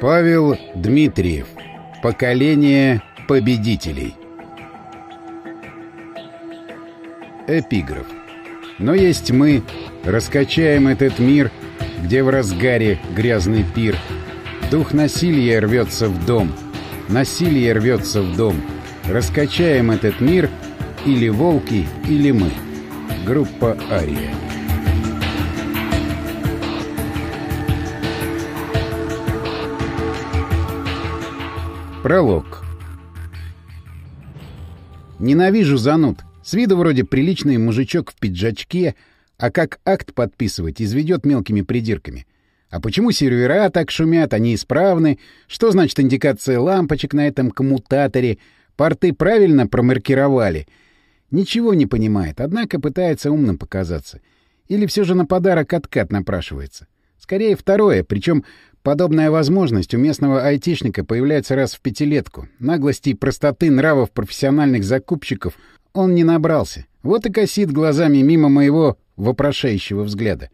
Павел Дмитриев. Поколение победителей. Эпиграф. Но есть мы, раскачаем этот мир, где в разгаре грязный пир. Дух насилия рвется в дом, насилие рвется в дом. Раскачаем этот мир, или волки, или мы. Группа «Ария». Пролог. Ненавижу зануд. С виду вроде приличный мужичок в пиджачке, а как акт подписывать, изведет мелкими придирками. А почему сервера так шумят, они исправны? Что значит индикация лампочек на этом коммутаторе? Порты правильно промаркировали? Ничего не понимает, однако пытается умным показаться. Или все же на подарок откат напрашивается. Скорее второе, причем Подобная возможность у местного айтишника появляется раз в пятилетку. Наглости и простоты нравов профессиональных закупщиков он не набрался. Вот и косит глазами мимо моего вопрошающего взгляда.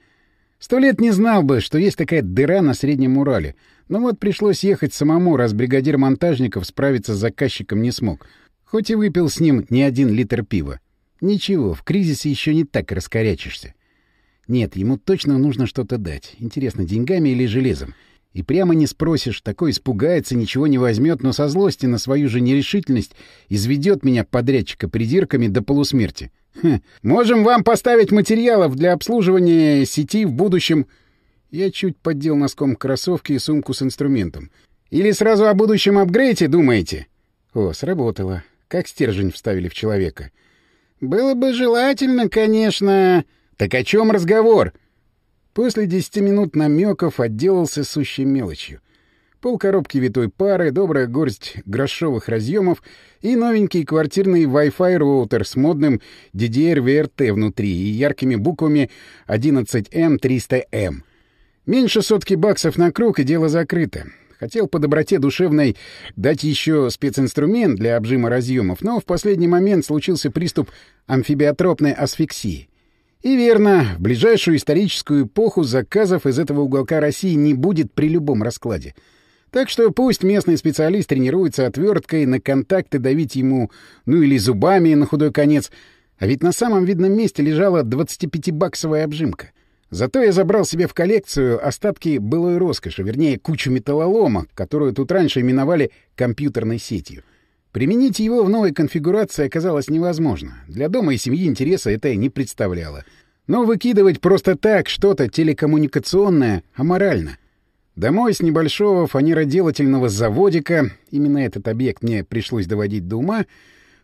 Сто лет не знал бы, что есть такая дыра на Среднем Урале. Но вот пришлось ехать самому, раз бригадир монтажников справиться с заказчиком не смог. Хоть и выпил с ним не один литр пива. Ничего, в кризисе еще не так раскорячишься. Нет, ему точно нужно что-то дать. Интересно, деньгами или железом? И прямо не спросишь, такой испугается, ничего не возьмет, но со злости на свою же нерешительность изведет меня подрядчика придирками до полусмерти. Хм. Можем вам поставить материалов для обслуживания сети в будущем. Я чуть поддел носком кроссовки и сумку с инструментом. Или сразу о будущем апгрейде думаете? О, сработало. Как стержень вставили в человека. Было бы желательно, конечно. Так о чем разговор? После десяти минут намеков отделался сущей мелочью. Пол коробки витой пары, добрая горсть грошовых разъемов и новенький квартирный Wi-Fi роутер с модным DDR-VRT внутри и яркими буквами 11M300M. Меньше сотки баксов на круг, и дело закрыто. Хотел по доброте душевной дать еще специнструмент для обжима разъемов, но в последний момент случился приступ амфибиотропной асфиксии. И верно, в ближайшую историческую эпоху заказов из этого уголка России не будет при любом раскладе. Так что пусть местный специалист тренируется отверткой на контакты давить ему, ну или зубами на худой конец. А ведь на самом видном месте лежала 25-баксовая обжимка. Зато я забрал себе в коллекцию остатки былой роскоши, вернее, кучу металлолома, которую тут раньше именовали компьютерной сетью. Применить его в новой конфигурации оказалось невозможно. Для дома и семьи интереса это не представляло. Но выкидывать просто так что-то телекоммуникационное аморально. Домой с небольшого фанероделательного заводика, именно этот объект мне пришлось доводить до ума,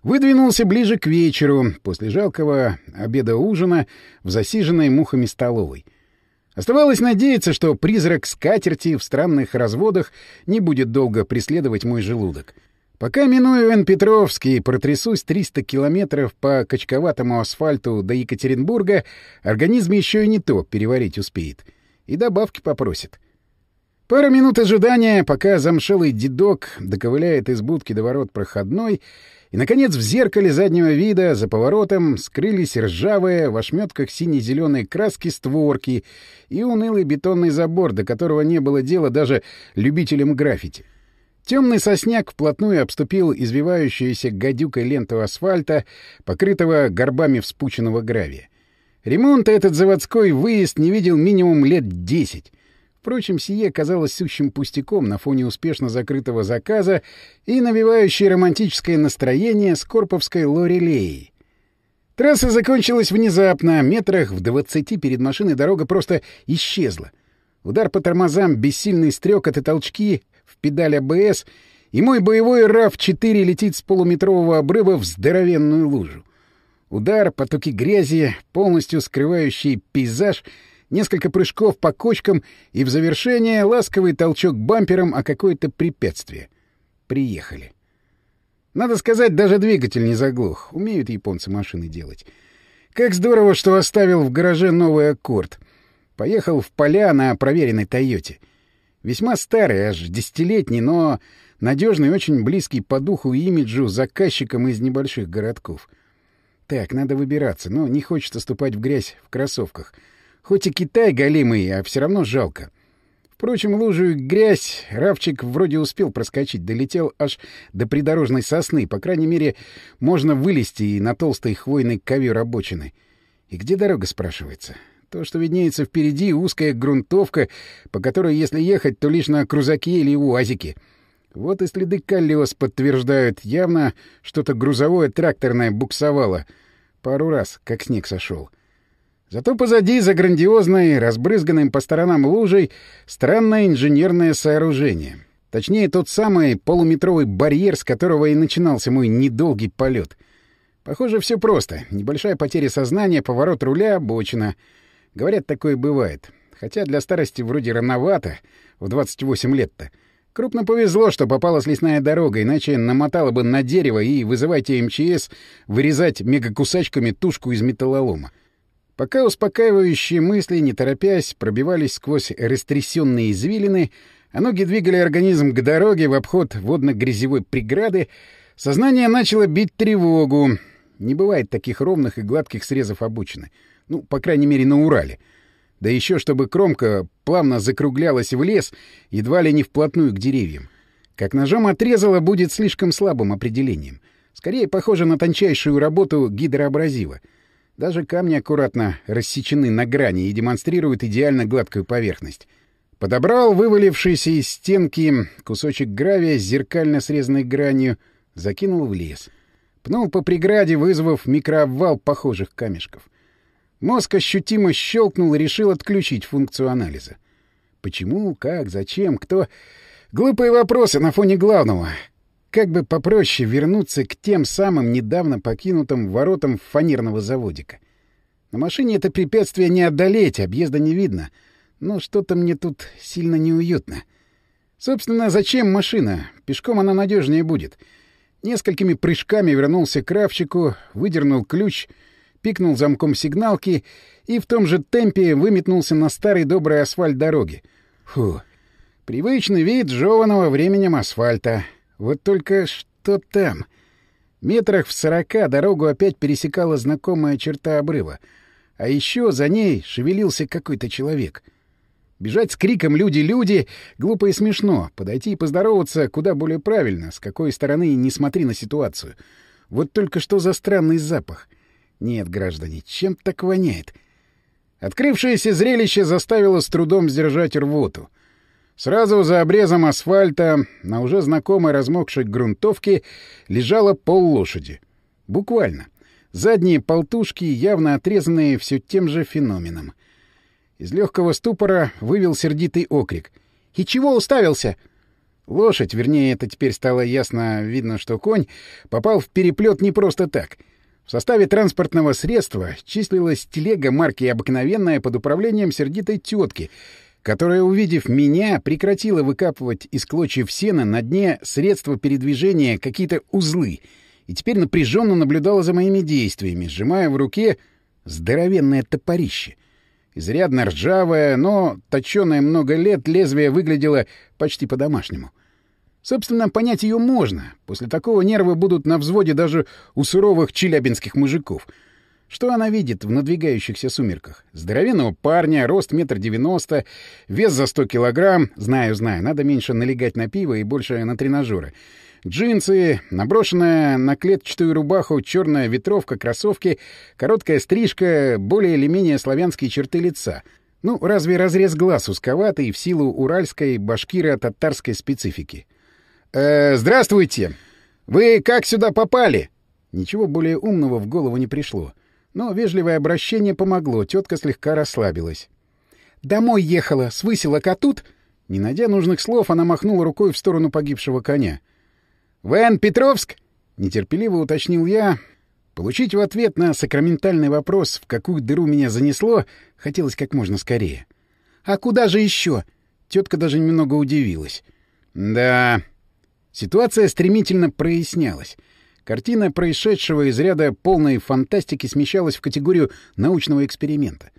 выдвинулся ближе к вечеру, после жалкого обеда-ужина в засиженной мухами столовой. Оставалось надеяться, что призрак скатерти в странных разводах не будет долго преследовать мой желудок. Пока миную Н-Петровский и протрясусь 300 километров по качковатому асфальту до Екатеринбурга, организм еще и не то переварить успеет. И добавки попросит. Пара минут ожидания, пока замшелый дедок доковыляет из будки до ворот проходной, и, наконец, в зеркале заднего вида за поворотом скрылись ржавые в ошметках сине-зеленой краски створки и унылый бетонный забор, до которого не было дела даже любителям граффити. Темный сосняк вплотную обступил извивающуюся гадюкой ленту асфальта, покрытого горбами вспученного гравия. Ремонта этот заводской выезд не видел минимум лет десять. Впрочем, сие казалось сущим пустяком на фоне успешно закрытого заказа и навевающей романтическое настроение скорповской лорелеи. Трасса закончилась внезапно, метрах в двадцати перед машиной дорога просто исчезла. Удар по тормозам, бессильный стрекот и толчки в педаль АБС, и мой боевой РАФ-4 летит с полуметрового обрыва в здоровенную лужу. Удар, потоки грязи, полностью скрывающий пейзаж, несколько прыжков по кочкам и в завершение ласковый толчок бампером о какое-то препятствие. Приехали. Надо сказать, даже двигатель не заглох. Умеют японцы машины делать. Как здорово, что оставил в гараже новый аккорд. Поехал в поля на проверенной «Тойоте». Весьма старый, аж десятилетний, но надежный, очень близкий по духу и имиджу заказчикам из небольших городков. Так, надо выбираться, но не хочется ступать в грязь в кроссовках. Хоть и Китай голимый, а все равно жалко. Впрочем, лужу и грязь Равчик вроде успел проскочить, долетел аж до придорожной сосны. По крайней мере, можно вылезти и на толстой хвойной ковер обочины. И где дорога, спрашивается? То, что виднеется впереди, узкая грунтовка, по которой, если ехать, то лишь на крузаке или УАЗике. Вот и следы колес подтверждают. Явно что-то грузовое тракторное буксовало. Пару раз, как снег сошел. Зато позади, за грандиозной, разбрызганным по сторонам лужей, странное инженерное сооружение. Точнее, тот самый полуметровый барьер, с которого и начинался мой недолгий полет. Похоже, все просто. Небольшая потеря сознания, поворот руля, обочина. Говорят, такое бывает. Хотя для старости вроде рановато, в 28 лет-то. Крупно повезло, что попалась лесная дорога, иначе намотала бы на дерево и вызывайте МЧС вырезать мегакусачками тушку из металлолома. Пока успокаивающие мысли, не торопясь, пробивались сквозь растрясенные извилины, а ноги двигали организм к дороге в обход водно-грязевой преграды, сознание начало бить тревогу. Не бывает таких ровных и гладких срезов обочины. Ну, по крайней мере, на Урале. Да еще чтобы кромка плавно закруглялась в лес, едва ли не вплотную к деревьям. Как ножом отрезала, будет слишком слабым определением. Скорее похоже на тончайшую работу гидроабразива — даже камни аккуратно рассечены на грани и демонстрируют идеально гладкую поверхность. Подобрал вывалившийся из стенки кусочек гравия с зеркально срезанной гранью, закинул в лес. Пнул по преграде, вызвав микрообвал похожих камешков. Мозг ощутимо щелкнул и решил отключить функцию анализа. Почему, как, зачем, кто... Глупые вопросы на фоне главного. Как бы попроще вернуться к тем самым недавно покинутым воротам фанерного заводика. На машине это препятствие не одолеть, объезда не видно. Но что-то мне тут сильно неуютно. Собственно, зачем машина? Пешком она надежнее будет. Несколькими прыжками вернулся к Кравчику, выдернул ключ, пикнул замком сигналки и в том же темпе выметнулся на старый добрый асфальт дороги. Фу. Привычный вид жеваного временем асфальта — вот только что там? Метрах в сорока дорогу опять пересекала знакомая черта обрыва. А еще за ней шевелился какой-то человек. Бежать с криком «Люди, люди!» глупо и смешно. Подойти и поздороваться куда более правильно, с какой стороны не смотри на ситуацию. Вот только что за странный запах. Нет, граждане, чем так воняет? Открывшееся зрелище заставило с трудом сдержать рвоту. Сразу за обрезом асфальта на уже знакомой размокшей грунтовке лежала поллошади. Буквально. Задние полтушки, явно отрезанные все тем же феноменом. Из легкого ступора вывел сердитый окрик. «И чего уставился?» Лошадь, вернее, это теперь стало ясно, видно, что конь, попал в переплет не просто так. В составе транспортного средства числилась телега марки «Обыкновенная» под управлением сердитой тетки — которая, увидев меня, прекратила выкапывать из клочьев сена на дне средства передвижения какие-то узлы и теперь напряженно наблюдала за моими действиями, сжимая в руке здоровенное топорище. Изрядно ржавое, но точёное много лет лезвие выглядело почти по-домашнему. Собственно, понять ее можно. После такого нервы будут на взводе даже у суровых челябинских мужиков — что она видит в надвигающихся сумерках? Здоровенного парня, рост метр девяносто, вес за сто килограмм. Знаю, знаю, надо меньше налегать на пиво и больше на тренажеры. Джинсы, наброшенная на клетчатую рубаху черная ветровка, кроссовки, короткая стрижка, более или менее славянские черты лица. Ну, разве разрез глаз узковатый в силу уральской, башкиро-татарской специфики? «Э, «Здравствуйте! Вы как сюда попали?» Ничего более умного в голову не пришло. Но вежливое обращение помогло, тетка слегка расслабилась. «Домой ехала, с выселок, а тут...» Не найдя нужных слов, она махнула рукой в сторону погибшего коня. «Вен Петровск?» — нетерпеливо уточнил я. Получить в ответ на сакраментальный вопрос, в какую дыру меня занесло, хотелось как можно скорее. «А куда же еще?» Тетка даже немного удивилась. «Да...» Ситуация стремительно прояснялась. Картина происшедшего из ряда полной фантастики смещалась в категорию научного эксперимента.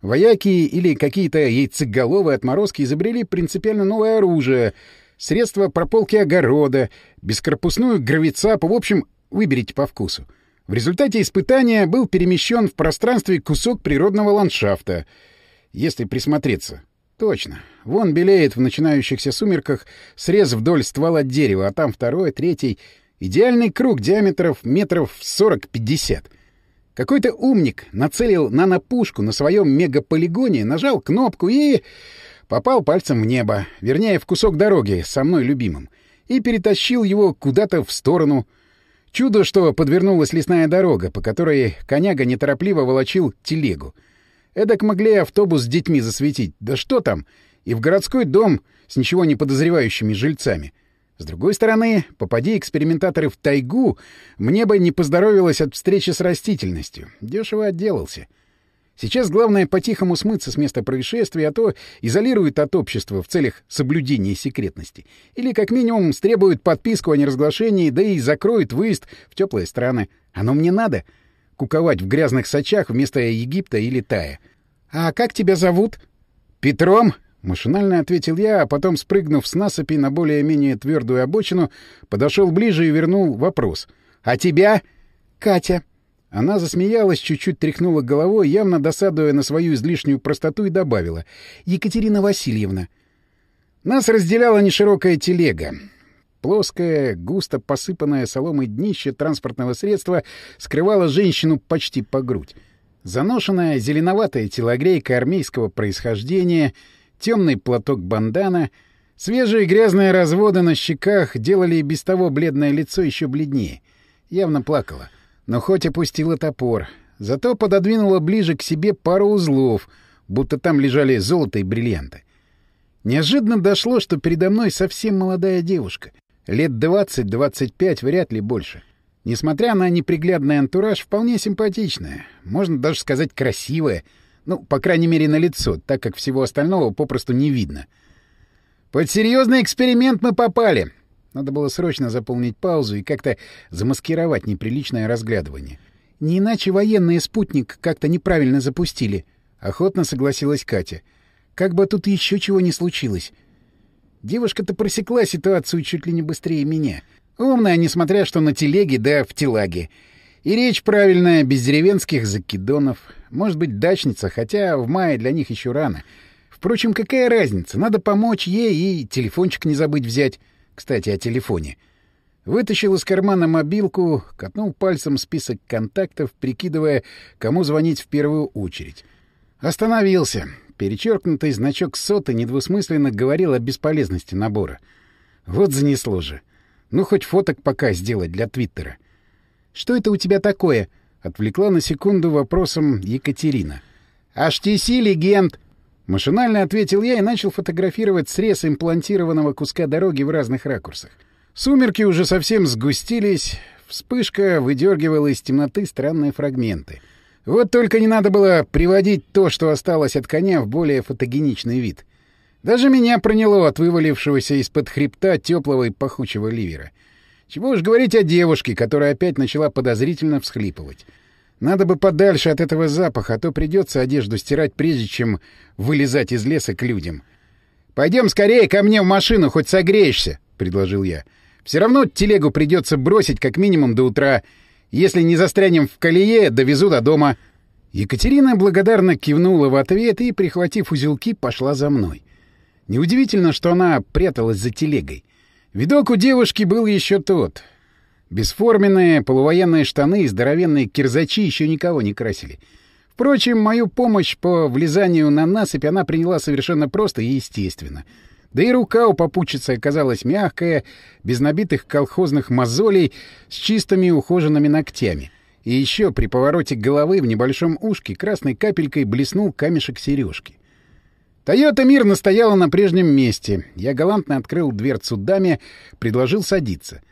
Вояки или какие-то яйцеголовые отморозки изобрели принципиально новое оружие, средство прополки огорода, бескорпусную гравицапу, в общем, выберите по вкусу. В результате испытания был перемещен в пространстве кусок природного ландшафта. Если присмотреться, Точно. Вон белеет в начинающихся сумерках срез вдоль ствола дерева, а там второй, третий. Идеальный круг диаметров метров 40-50. Какой-то умник нацелил нанопушку на своем мегаполигоне, нажал кнопку и... попал пальцем в небо, вернее, в кусок дороги со мной любимым, и перетащил его куда-то в сторону. Чудо, что подвернулась лесная дорога, по которой коняга неторопливо волочил телегу. Эдак могли автобус с детьми засветить. Да что там? И в городской дом с ничего не подозревающими жильцами. С другой стороны, попади экспериментаторы в тайгу, мне бы не поздоровилось от встречи с растительностью. Дешево отделался. Сейчас главное по-тихому смыться с места происшествия, а то изолируют от общества в целях соблюдения секретности. Или, как минимум, стребуют подписку о неразглашении, да и закроют выезд в теплые страны. Оно мне надо — куковать в грязных сачах вместо Египта или Тая. «А как тебя зовут?» «Петром», — машинально ответил я, а потом, спрыгнув с насыпи на более-менее твердую обочину, подошел ближе и вернул вопрос. «А тебя?» «Катя». Она засмеялась, чуть-чуть тряхнула головой, явно досадуя на свою излишнюю простоту, и добавила. «Екатерина Васильевна». Нас разделяла неширокая телега. Плоское, густо посыпанное соломой днище транспортного средства скрывало женщину почти по грудь. Заношенная зеленоватая телогрейка армейского происхождения, темный платок бандана, свежие грязные разводы на щеках делали и без того бледное лицо еще бледнее. Явно плакала. Но хоть опустила топор, зато пододвинула ближе к себе пару узлов, будто там лежали золото и бриллианты. Неожиданно дошло, что передо мной совсем молодая девушка — Лет двадцать-двадцать пять, вряд ли больше. Несмотря на неприглядный антураж, вполне симпатичная. Можно даже сказать красивая. Ну, по крайней мере, на лицо, так как всего остального попросту не видно. Под серьезный эксперимент мы попали. Надо было срочно заполнить паузу и как-то замаскировать неприличное разглядывание. Не иначе военные спутник как-то неправильно запустили. Охотно согласилась Катя. Как бы тут еще чего не случилось. Девушка-то просекла ситуацию чуть ли не быстрее меня. Умная, несмотря что на телеге, да в телаге. И речь правильная, без деревенских закидонов. Может быть, дачница, хотя в мае для них еще рано. Впрочем, какая разница? Надо помочь ей и телефончик не забыть взять. Кстати, о телефоне. Вытащил из кармана мобилку, катнул пальцем список контактов, прикидывая, кому звонить в первую очередь. Остановился. Перечеркнутый значок соты недвусмысленно говорил о бесполезности набора. Вот занесло же. Ну, хоть фоток пока сделать для Твиттера. «Что это у тебя такое?» — отвлекла на секунду вопросом Екатерина. «HTC легенд!» Машинально ответил я и начал фотографировать срез имплантированного куска дороги в разных ракурсах. Сумерки уже совсем сгустились, вспышка выдергивала из темноты странные фрагменты — вот только не надо было приводить то, что осталось от коня, в более фотогеничный вид. Даже меня проняло от вывалившегося из-под хребта теплого и пахучего ливера. Чего уж говорить о девушке, которая опять начала подозрительно всхлипывать. Надо бы подальше от этого запаха, а то придется одежду стирать, прежде чем вылезать из леса к людям. «Пойдем скорее ко мне в машину, хоть согреешься», — предложил я. «Все равно телегу придется бросить как минимум до утра». Если не застрянем в колее, довезу до дома». Екатерина благодарно кивнула в ответ и, прихватив узелки, пошла за мной. Неудивительно, что она пряталась за телегой. Видок у девушки был еще тот. Бесформенные полувоенные штаны и здоровенные кирзачи еще никого не красили. Впрочем, мою помощь по влезанию на насыпь она приняла совершенно просто и естественно — да и рука у попутчицы оказалась мягкая, без набитых колхозных мозолей, с чистыми ухоженными ногтями. И еще при повороте головы в небольшом ушке красной капелькой блеснул камешек сережки. «Тойота» мирно стояла на прежнем месте. Я галантно открыл дверцу даме, предложил садиться.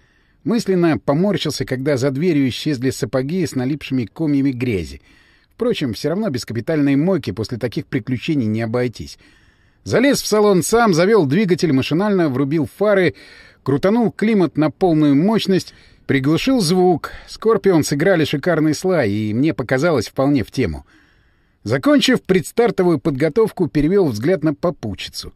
Мысленно поморщился, когда за дверью исчезли сапоги с налипшими комьями грязи. Впрочем, все равно без капитальной мойки после таких приключений не обойтись. Залез в салон сам, завел двигатель, машинально врубил фары, крутанул климат на полную мощность, приглушил звук. Скорпион сыграли шикарный слай, и мне показалось вполне в тему. Закончив предстартовую подготовку, перевел взгляд на попутчицу.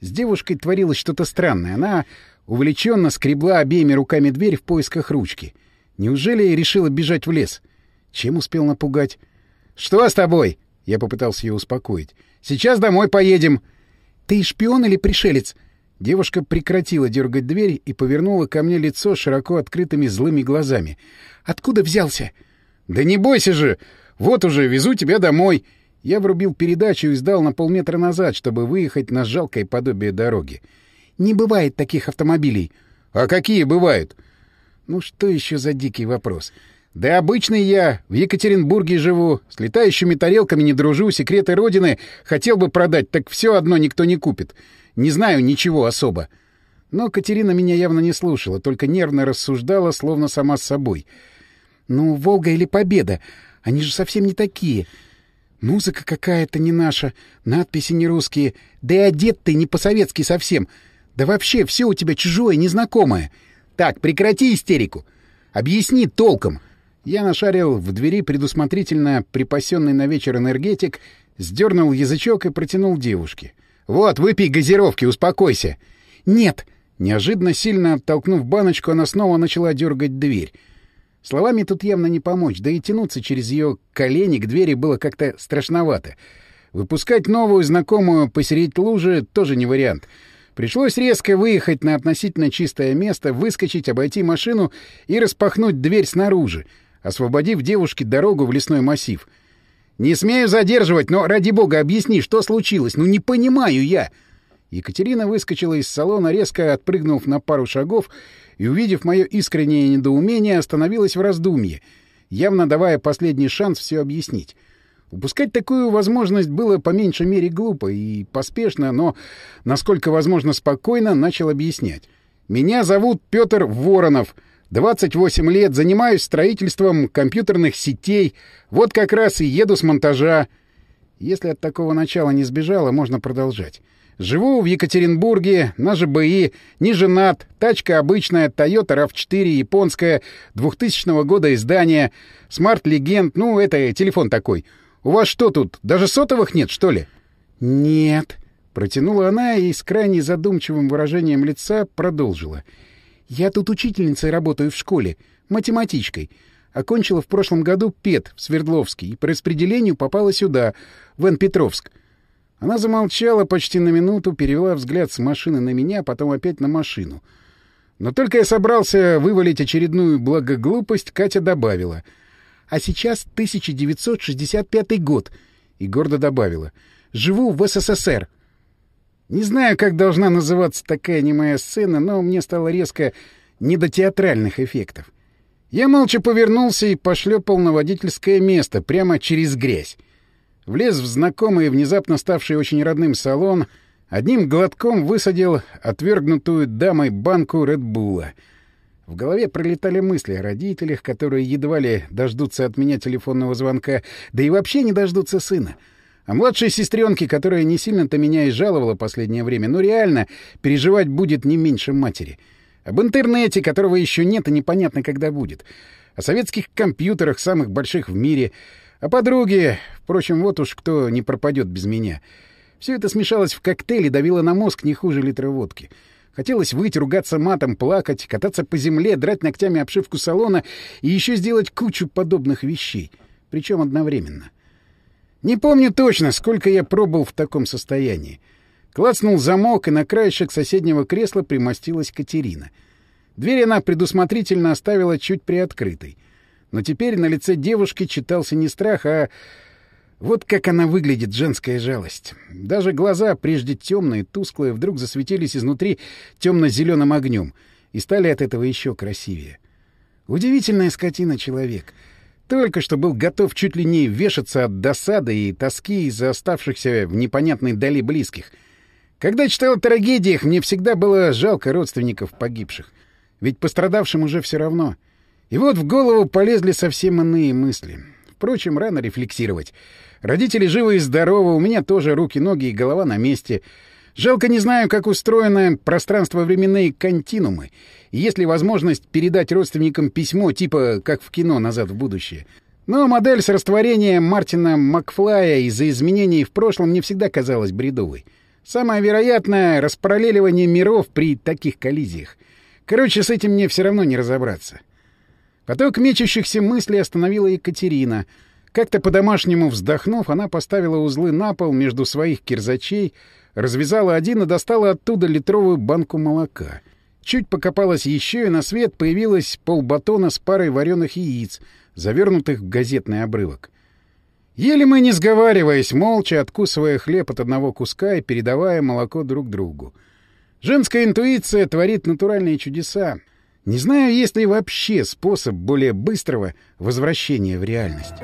С девушкой творилось что-то странное. Она увлеченно скребла обеими руками дверь в поисках ручки. Неужели решила бежать в лес? Чем успел напугать? «Что с тобой?» — я попытался ее успокоить. «Сейчас домой поедем». Ты шпион или пришелец?» Девушка прекратила дергать дверь и повернула ко мне лицо широко открытыми злыми глазами. «Откуда взялся?» «Да не бойся же! Вот уже, везу тебя домой!» Я врубил передачу и сдал на полметра назад, чтобы выехать на жалкое подобие дороги. «Не бывает таких автомобилей». «А какие бывают?» «Ну что еще за дикий вопрос?» «Да обычный я. В Екатеринбурге живу. С летающими тарелками не дружу. Секреты Родины хотел бы продать, так все одно никто не купит. Не знаю ничего особо». Но Катерина меня явно не слушала, только нервно рассуждала, словно сама с собой. «Ну, Волга или Победа? Они же совсем не такие. Музыка какая-то не наша, надписи не русские, да и одет ты не по-советски совсем. Да вообще все у тебя чужое, незнакомое. Так, прекрати истерику. Объясни толком». Я нашарил в двери предусмотрительно припасенный на вечер энергетик, сдернул язычок и протянул девушке. «Вот, выпей газировки, успокойся!» «Нет!» Неожиданно сильно оттолкнув баночку, она снова начала дергать дверь. Словами тут явно не помочь, да и тянуться через ее колени к двери было как-то страшновато. Выпускать новую знакомую посередить лужи тоже не вариант. Пришлось резко выехать на относительно чистое место, выскочить, обойти машину и распахнуть дверь снаружи — освободив девушке дорогу в лесной массив. «Не смею задерживать, но, ради бога, объясни, что случилось? Ну, не понимаю я!» Екатерина выскочила из салона, резко отпрыгнув на пару шагов и, увидев мое искреннее недоумение, остановилась в раздумье, явно давая последний шанс все объяснить. Упускать такую возможность было по меньшей мере глупо и поспешно, но, насколько возможно спокойно, начал объяснять. «Меня зовут Петр Воронов. 28 лет, занимаюсь строительством компьютерных сетей. Вот как раз и еду с монтажа. Если от такого начала не сбежала, можно продолжать. Живу в Екатеринбурге, на ЖБИ, не женат, тачка обычная, Toyota RAV4, японская, 2000 года издания, Smart Legend, ну, это телефон такой. У вас что тут, даже сотовых нет, что ли? Нет, протянула она и с крайне задумчивым выражением лица продолжила. — я тут учительницей работаю в школе, математичкой. Окончила в прошлом году ПЕТ в Свердловске и по распределению попала сюда, в Н-Петровск. Она замолчала почти на минуту, перевела взгляд с машины на меня, потом опять на машину. Но только я собрался вывалить очередную благоглупость, Катя добавила. «А сейчас 1965 год», и гордо добавила. «Живу в СССР». Не знаю, как должна называться такая немая сцена, но мне стало резко не до театральных эффектов. Я молча повернулся и пошлепал на водительское место, прямо через грязь. Влез в знакомый внезапно ставший очень родным салон, одним глотком высадил отвергнутую дамой банку Редбула. В голове пролетали мысли о родителях, которые едва ли дождутся от меня телефонного звонка, да и вообще не дождутся сына — а младшей сестренке, которая не сильно-то меня и жаловала последнее время, но реально переживать будет не меньше матери. Об интернете, которого еще нет и непонятно, когда будет. О советских компьютерах, самых больших в мире. О подруге. Впрочем, вот уж кто не пропадет без меня. Все это смешалось в коктейле, давило на мозг не хуже литра водки. Хотелось выйти, ругаться матом, плакать, кататься по земле, драть ногтями обшивку салона и еще сделать кучу подобных вещей. Причем одновременно. Не помню точно, сколько я пробыл в таком состоянии. Клацнул замок, и на краешек соседнего кресла примостилась Катерина. Дверь она предусмотрительно оставила чуть приоткрытой. Но теперь на лице девушки читался не страх, а... Вот как она выглядит, женская жалость. Даже глаза, прежде темные, тусклые, вдруг засветились изнутри темно-зеленым огнем и стали от этого еще красивее. Удивительная скотина человек — только что был готов чуть ли не вешаться от досады и тоски из-за оставшихся в непонятной дали близких. Когда читал о трагедиях, мне всегда было жалко родственников погибших. Ведь пострадавшим уже все равно. И вот в голову полезли совсем иные мысли. Впрочем, рано рефлексировать. Родители живы и здоровы, у меня тоже руки, ноги и голова на месте — Жалко не знаю, как устроено пространство-временные континуумы, и есть ли возможность передать родственникам письмо типа как в кино «Назад в будущее». Но модель с растворением Мартина Макфлая из-за изменений в прошлом не всегда казалась бредовой. Самое вероятное — распараллеливание миров при таких коллизиях. Короче, с этим мне все равно не разобраться. Поток мечущихся мыслей остановила Екатерина. Как-то по-домашнему вздохнув, она поставила узлы на пол между своих кирзачей, развязала один и достала оттуда литровую банку молока. Чуть покопалась еще, и на свет появилась полбатона с парой вареных яиц, завернутых в газетный обрывок. Ели мы, не сговариваясь, молча откусывая хлеб от одного куска и передавая молоко друг другу. Женская интуиция творит натуральные чудеса. Не знаю, есть ли вообще способ более быстрого возвращения в реальность.